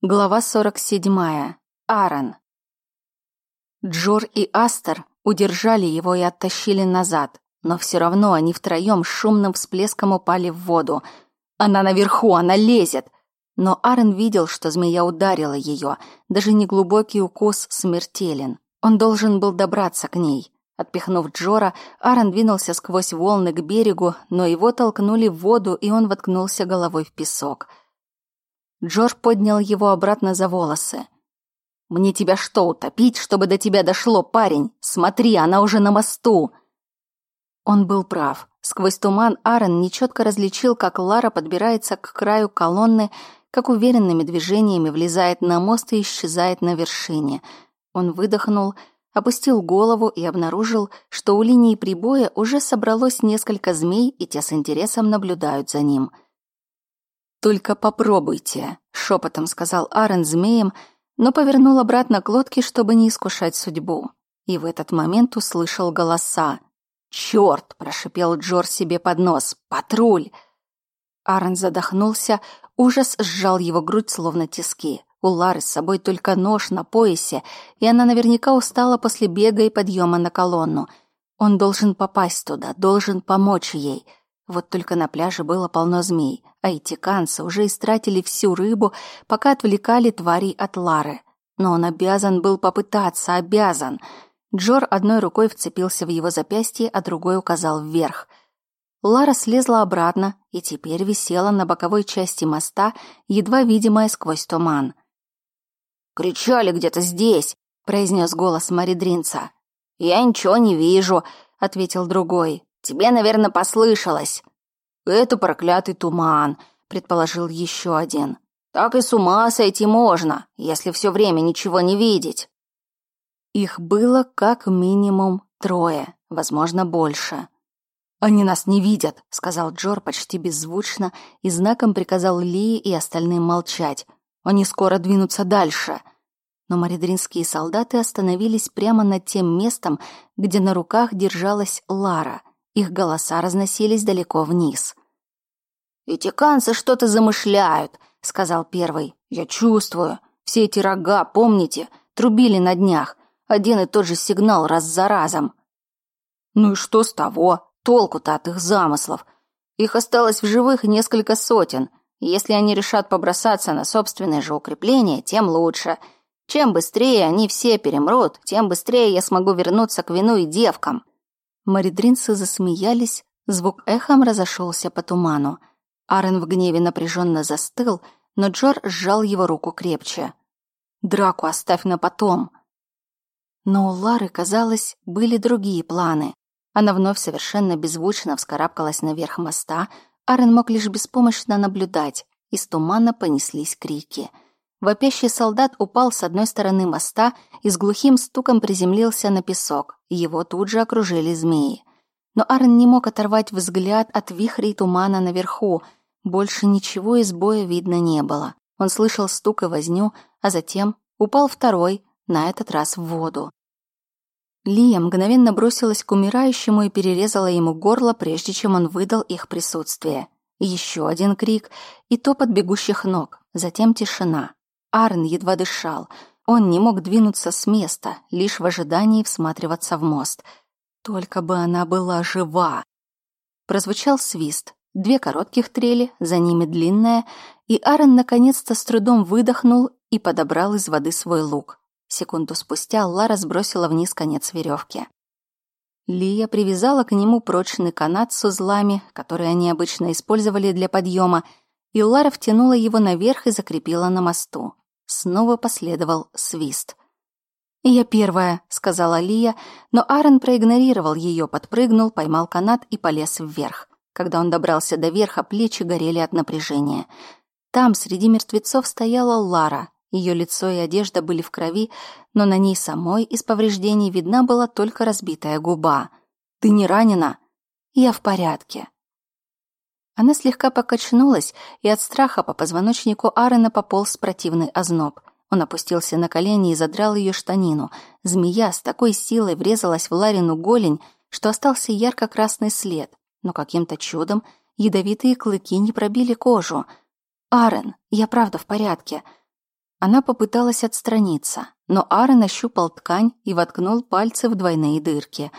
Глава 47. Аарон. Джор и Астер удержали его и оттащили назад, но все равно они втроем шумным всплеском упали в воду. Она наверху, она лезет! Но Аарон видел, что змея ударила ее, даже неглубокий укус смертелен. Он должен был добраться к ней. Отпихнув Джора, Аарон двинулся сквозь волны к берегу, но его толкнули в воду, и он воткнулся головой в песок — Джордж поднял его обратно за волосы. «Мне тебя что, утопить, чтобы до тебя дошло, парень? Смотри, она уже на мосту!» Он был прав. Сквозь туман Аарон нечетко различил, как Лара подбирается к краю колонны, как уверенными движениями влезает на мост и исчезает на вершине. Он выдохнул, опустил голову и обнаружил, что у линии прибоя уже собралось несколько змей, и те с интересом наблюдают за ним — «Только попробуйте», — шепотом сказал Аарон змеем, но повернул обратно к лодке, чтобы не искушать судьбу. И в этот момент услышал голоса. «Чёрт!» — прошипел Джор себе под нос. «Патруль!» Аарон задохнулся, ужас сжал его грудь, словно тиски. У Лары с собой только нож на поясе, и она наверняка устала после бега и подъема на колонну. Он должен попасть туда, должен помочь ей — вот только на пляже было полно змей, а итиканцы уже истратили всю рыбу, пока отвлекали тварей от Лары. Но он обязан был попытаться, обязан. Джор одной рукой вцепился в его запястье, а другой указал вверх. Лара слезла обратно и теперь висела на боковой части моста, едва видимая сквозь туман. «Кричали где-то здесь!» — произнес голос Маридринца. «Я ничего не вижу», — ответил другой. Тебе, наверное, послышалось. Это проклятый туман, предположил еще один. Так и с ума сойти можно, если все время ничего не видеть. Их было как минимум трое, возможно, больше. «Они нас не видят», — сказал Джор почти беззвучно и знаком приказал Лии и остальным молчать. «Они скоро двинутся дальше». Но маридринские солдаты остановились прямо над тем местом, где на руках держалась Лара. Их голоса разносились далеко вниз. «Этиканцы что-то замышляют», — сказал первый. «Я чувствую. Все эти рога, помните, трубили на днях. Один и тот же сигнал раз за разом». «Ну и что с того? Толку-то от их замыслов. Их осталось в живых несколько сотен. Если они решат побросаться на собственное же укрепление, тем лучше. Чем быстрее они все перемрут, тем быстрее я смогу вернуться к вину и девкам». Маридринцы засмеялись, звук эхом разошелся по туману. Арен в гневе напряженно застыл, но Джор сжал его руку крепче. «Драку оставь на потом!» Но у Лары, казалось, были другие планы. Она вновь совершенно беззвучно вскарабкалась наверх моста, Арен мог лишь беспомощно наблюдать. Из тумана понеслись крики — Вопящий солдат упал с одной стороны моста и с глухим стуком приземлился на песок. Его тут же окружили змеи. Но Арн не мог оторвать взгляд от вихрей тумана наверху. Больше ничего из боя видно не было. Он слышал стук и возню, а затем упал второй, на этот раз в воду. Лия мгновенно бросилась к умирающему и перерезала ему горло, прежде чем он выдал их присутствие. Еще один крик и топот бегущих ног, затем тишина. Арн едва дышал. Он не мог двинуться с места, лишь в ожидании всматриваться в мост. Только бы она была жива. Прозвучал свист. Две коротких трели, за ними длинная, и Аарон наконец-то с трудом выдохнул и подобрал из воды свой лук. Секунду спустя Лара сбросила вниз конец веревки. Лия привязала к нему прочный канат с узлами, которые они обычно использовали для подъема, и Лара втянула его наверх и закрепила на мосту. Снова последовал свист. «Я первая», — сказала Лия, но Аарон проигнорировал ее, подпрыгнул, поймал канат и полез вверх. Когда он добрался до верха, плечи горели от напряжения. Там, среди мертвецов, стояла Лара. Ее лицо и одежда были в крови, но на ней самой из повреждений видна была только разбитая губа. «Ты не ранена?» «Я в порядке», она слегка покачнулась, и от страха по позвоночнику Аарона пополз противный озноб. Он опустился на колени и задрал ее штанину. Змея с такой силой врезалась в Ларину голень, что остался ярко-красный след. Но каким-то чудом ядовитые клыки не пробили кожу. «Аарон, я правда в порядке». Она попыталась отстраниться, но Аарон ощупал ткань и воткнул пальцы в двойные дырки.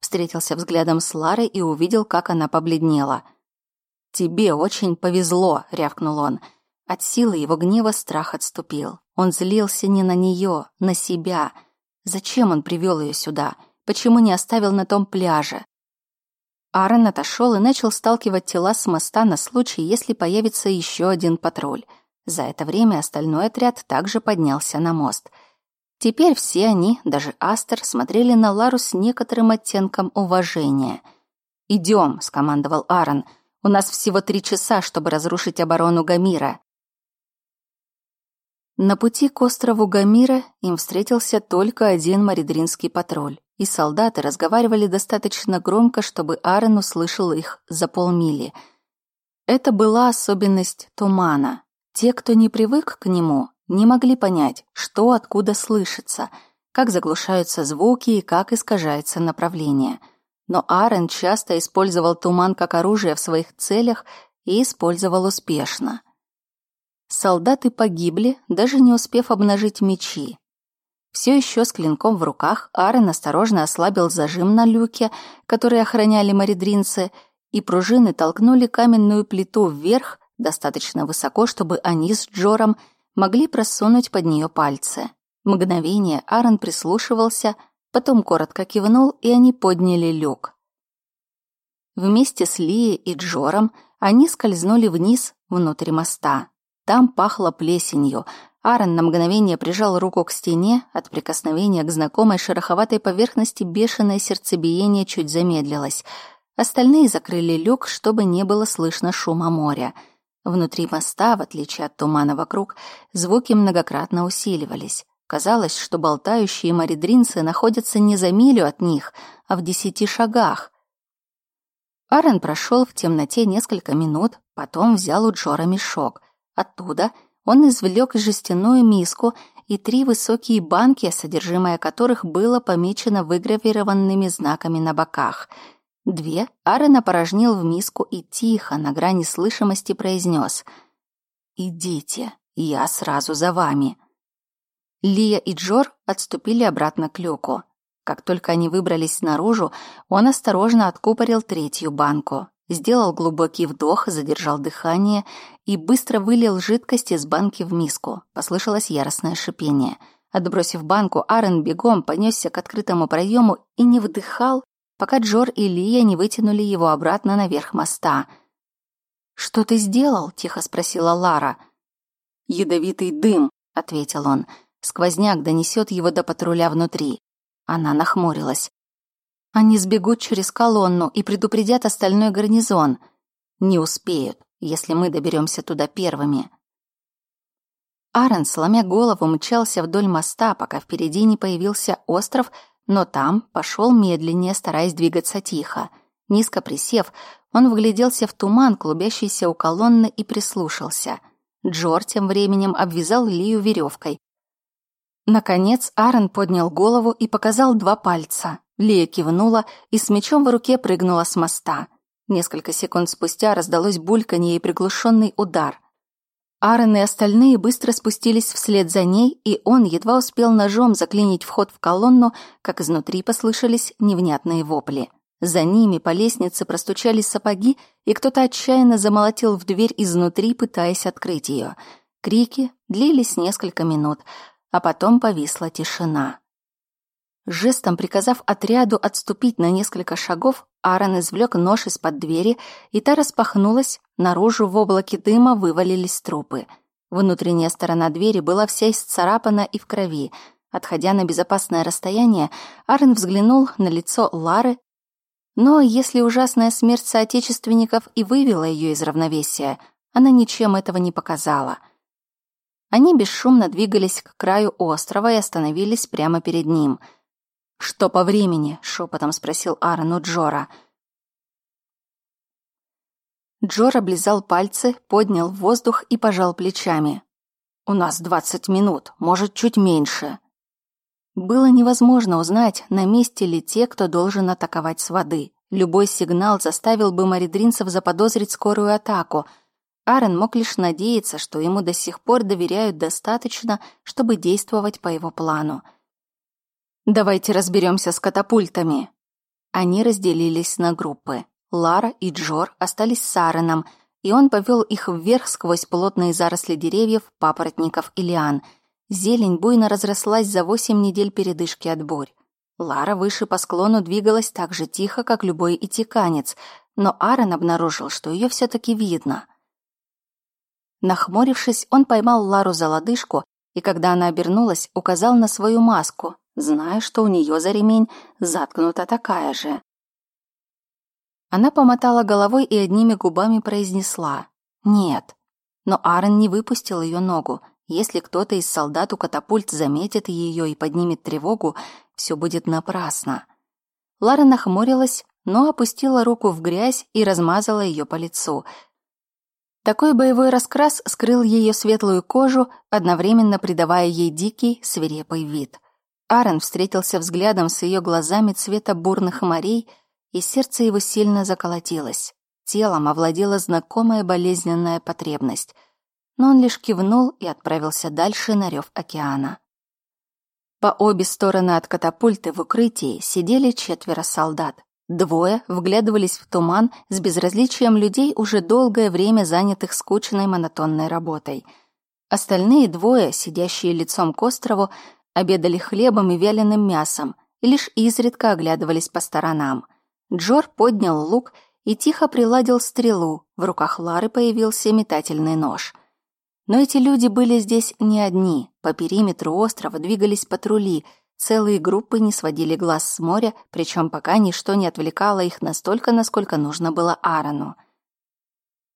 Встретился взглядом с Ларой и увидел, как она побледнела. «Тебе очень повезло», — рявкнул он. От силы его гнева страх отступил. Он злился не на нее, на себя. Зачем он привел ее сюда? Почему не оставил на том пляже? Аарон отошел и начал сталкивать тела с моста на случай, если появится еще один патруль. За это время остальной отряд также поднялся на мост. Теперь все они, даже Астер, смотрели на Лару с некоторым оттенком уважения. «Идем», — скомандовал Аарон. «У нас всего три часа, чтобы разрушить оборону Гамира». На пути к острову Гамира им встретился только один маридринский патруль, и солдаты разговаривали достаточно громко, чтобы Аарон услышал их за полмили. Это была особенность тумана. Те, кто не привык к нему, не могли понять, что откуда слышится, как заглушаются звуки и как искажается направление. Но Аарон часто использовал туман как оружие в своих целях и использовал успешно. Солдаты погибли, даже не успев обнажить мечи. Все еще с клинком в руках Аарон осторожно ослабил зажим на люке, который охраняли маридринцы, и пружины толкнули каменную плиту вверх, достаточно высоко, чтобы они с Джором могли просунуть под нее пальцы. Мгновение Аарон прислушивался, потом коротко кивнул, и они подняли люк. Вместе с Лией и Джором они скользнули вниз внутрь моста. Там пахло плесенью. Аарон на мгновение прижал руку к стене, от прикосновения к знакомой шероховатой поверхности бешеное сердцебиение чуть замедлилось. Остальные закрыли люк, чтобы не было слышно шума моря — Внутри моста, в отличие от тумана вокруг, звуки многократно усиливались. Казалось, что болтающие маридринцы находятся не за милю от них, а в десяти шагах. Аарон прошел в темноте несколько минут, потом взял у Джора мешок. Оттуда он извлек жестяную миску и три высокие банки, содержимое которых было помечено выгравированными знаками на боках — Две Аарон опорожнил в миску и тихо, на грани слышимости, произнес «Идите, я сразу за вами». Лия и Джор отступили обратно к люку. Как только они выбрались наружу, он осторожно откупорил третью банку, сделал глубокий вдох, задержал дыхание и быстро вылил жидкость из банки в миску. Послышалось яростное шипение. Отбросив банку, Аарон бегом понесся к открытому проему и не вдыхал, пока Джор и Лия не вытянули его обратно наверх моста. «Что ты сделал?» — тихо спросила Лара. «Ядовитый дым», — ответил он. Сквозняк донесет его до патруля внутри. Она нахмурилась. «Они сбегут через колонну и предупредят остальной гарнизон. Не успеют, если мы доберемся туда первыми». Аарон, сломя голову, мчался вдоль моста, пока впереди не появился остров, но там пошел медленнее, стараясь двигаться тихо. Низко присев, он вгляделся в туман, клубящийся у колонны, и прислушался. Джор тем временем обвязал Лию веревкой. Наконец Аарон поднял голову и показал два пальца. Лия кивнула и с мечом в руке прыгнула с моста. Несколько секунд спустя раздалось бульканье и приглушенный удар. Аарон и остальные быстро спустились вслед за ней, и он едва успел ножом заклинить вход в колонну, как изнутри послышались невнятные вопли. За ними по лестнице простучали сапоги, и кто-то отчаянно замолотил в дверь изнутри, пытаясь открыть ее. Крики длились несколько минут, а потом повисла тишина. Жестом приказав отряду отступить на несколько шагов, Аарон извлек нож из-под двери, и та распахнулась, наружу в облаке дыма вывалились трупы. Внутренняя сторона двери была вся исцарапана и в крови. Отходя на безопасное расстояние, Аарон взглянул на лицо Лары, но если ужасная смерть соотечественников и вывела ее из равновесия, она ничем этого не показала. Они бесшумно двигались к краю острова и остановились прямо перед ним — «Что по времени?» — шепотом спросил Аарон у Джора. Джор облизал пальцы, поднял воздух и пожал плечами. «У нас двадцать минут, может, чуть меньше». Было невозможно узнать, на месте ли те, кто должен атаковать с воды. Любой сигнал заставил бы маридринцев заподозрить скорую атаку. Аарон мог лишь надеяться, что ему до сих пор доверяют достаточно, чтобы действовать по его плану. «Давайте разберемся с катапультами». Они разделились на группы. Лара и Джор остались с Аароном, и он повел их вверх сквозь плотные заросли деревьев, папоротников и лиан. Зелень буйно разрослась за восемь недель передышки от бурь. Лара выше по склону двигалась так же тихо, как любой итиканец, но Аарон обнаружил, что ее все-таки видно. Нахмурившись, он поймал Лару за лодыжку и, когда она обернулась, указал на свою маску, зная, что у нее за ремень заткнута такая же. Она помотала головой и одними губами произнесла «Нет». Но Аарон не выпустил ее ногу. Если кто-то из солдат у катапульт заметит ее и поднимет тревогу, все будет напрасно. Лара нахмурилась, но опустила руку в грязь и размазала ее по лицу. Такой боевой раскрас скрыл ее светлую кожу, одновременно придавая ей дикий, свирепый вид. Аарон встретился взглядом с ее глазами цвета бурных морей, и сердце его сильно заколотилось. Телом овладела знакомая болезненная потребность. Но он лишь кивнул и отправился дальше на рев океана. По обе стороны от катапульты в укрытии сидели четверо солдат. Двое вглядывались в туман с безразличием людей, уже долгое время занятых скучной монотонной работой. Остальные двое, сидящие лицом к острову, обедали хлебом и вяленым мясом и лишь изредка оглядывались по сторонам. Джор поднял лук и тихо приладил стрелу, в руках Лары появился метательный нож. Но эти люди были здесь не одни, по периметру острова двигались патрули — Целые группы не сводили глаз с моря, причем пока ничто не отвлекало их настолько, насколько нужно было Аарону.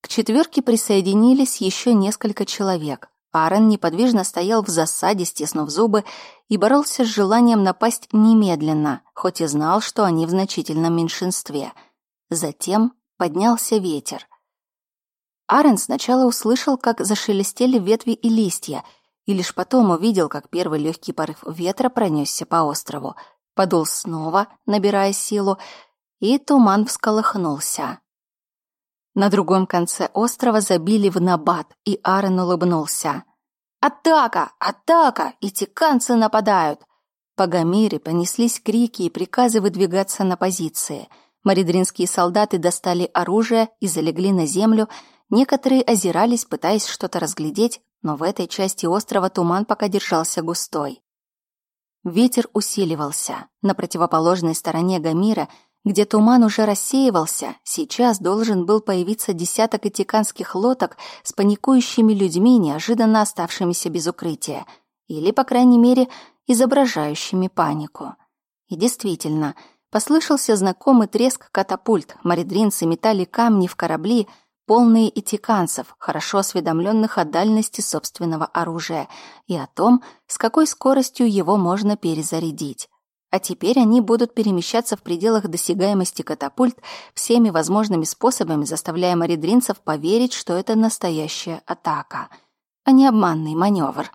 К четверке присоединились еще несколько человек. Аарон неподвижно стоял в засаде, стиснув зубы, и боролся с желанием напасть немедленно, хоть и знал, что они в значительном меньшинстве. Затем поднялся ветер. Аарон сначала услышал, как зашелестели ветви и листья — и лишь потом увидел, как первый легкий порыв ветра пронесся по острову. Подул снова, набирая силу, и туман всколыхнулся. На другом конце острова забили в набат, и Аарон улыбнулся. «Атака! Атака! И тиканцы нападают!» По Гамире понеслись крики и приказы выдвигаться на позиции. Маридринские солдаты достали оружие и залегли на землю, некоторые озирались, пытаясь что-то разглядеть, но в этой части острова туман пока держался густой. Ветер усиливался. На противоположной стороне Гамира, где туман уже рассеивался, сейчас должен был появиться десяток этиканских лодок с паникующими людьми, неожиданно оставшимися без укрытия, или, по крайней мере, изображающими панику. И действительно, послышался знакомый треск катапульт, маридринцы метали камни в корабли, полные итиканцев, хорошо осведомленных о дальности собственного оружия и о том, с какой скоростью его можно перезарядить. А теперь они будут перемещаться в пределах досягаемости катапульт всеми возможными способами, заставляя маридринцев поверить, что это настоящая атака, а не обманный маневр.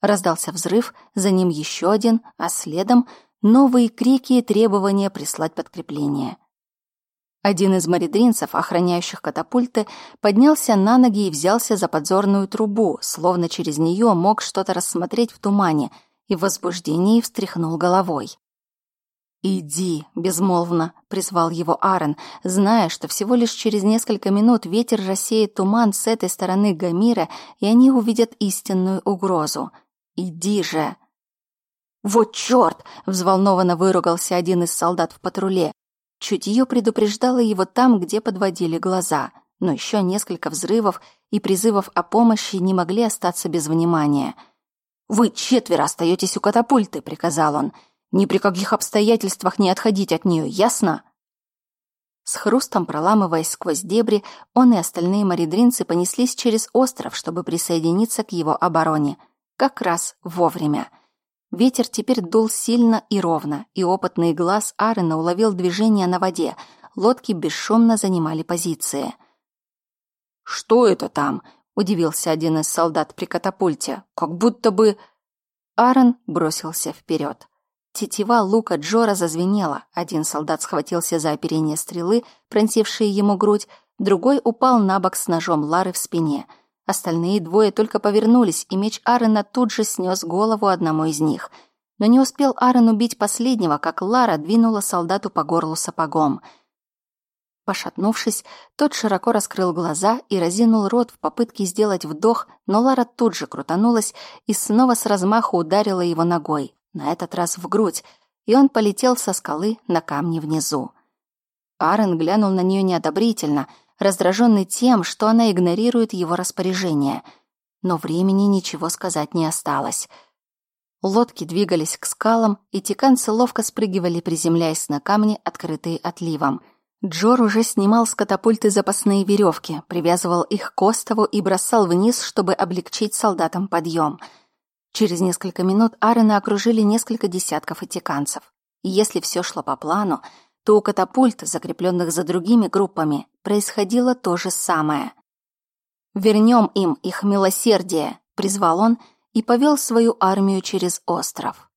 Раздался взрыв, за ним еще один, а следом новые крики и требования прислать подкрепление. Один из маридринцев, охраняющих катапульты, поднялся на ноги и взялся за подзорную трубу, словно через нее мог что-то рассмотреть в тумане, и в возбуждении встряхнул головой. «Иди», — безмолвно призвал его Аарон, зная, что всего лишь через несколько минут ветер рассеет туман с этой стороны Гамира, и они увидят истинную угрозу. «Иди же!» «Вот чёрт!» — взволнованно выругался один из солдат в патруле. Чутье предупреждало его там, где подводили глаза, но еще несколько взрывов и призывов о помощи не могли остаться без внимания. «Вы четверо остаетесь у катапульты», — приказал он. «Ни при каких обстоятельствах не отходить от нее, ясно?» С хрустом проламываясь сквозь дебри, он и остальные маридринцы понеслись через остров, чтобы присоединиться к его обороне. Как раз вовремя — Ветер теперь дул сильно и ровно, и опытный глаз Арена уловил движение на воде. Лодки бесшумно занимали позиции. «Что это там?» — удивился один из солдат при катапульте. «Как будто бы...» Аарон бросился вперед. Тетива лука Джора зазвенела. Один солдат схватился за оперение стрелы, пронзившие ему грудь, другой упал на бок с ножом Лары в спине. Остальные двое только повернулись, и меч Аарона тут же снес голову одному из них. Но не успел Аарон убить последнего, как Лара двинула солдату по горлу сапогом — Пошатнувшись, тот широко раскрыл глаза и разинул рот в попытке сделать вдох, но Лара тут же крутанулась и снова с размаху ударила его ногой, на этот раз в грудь, и он полетел со скалы на камни внизу. Аарон глянул на нее неодобрительно, раздраженный тем, что она игнорирует его распоряжение. Но времени ничего сказать не осталось. Лодки двигались к скалам, и тиканцы ловко спрыгивали, приземляясь на камни, открытые отливом — Джор уже снимал с катапульты запасные веревки, привязывал их к остову и бросал вниз, чтобы облегчить солдатам подъем. Через несколько минут Арена окружили несколько десятков этиканцев. Если все шло по плану, то у катапульт, закрепленных за другими группами, происходило то же самое. «Вернем им их милосердие», — призвал он и повел свою армию через остров.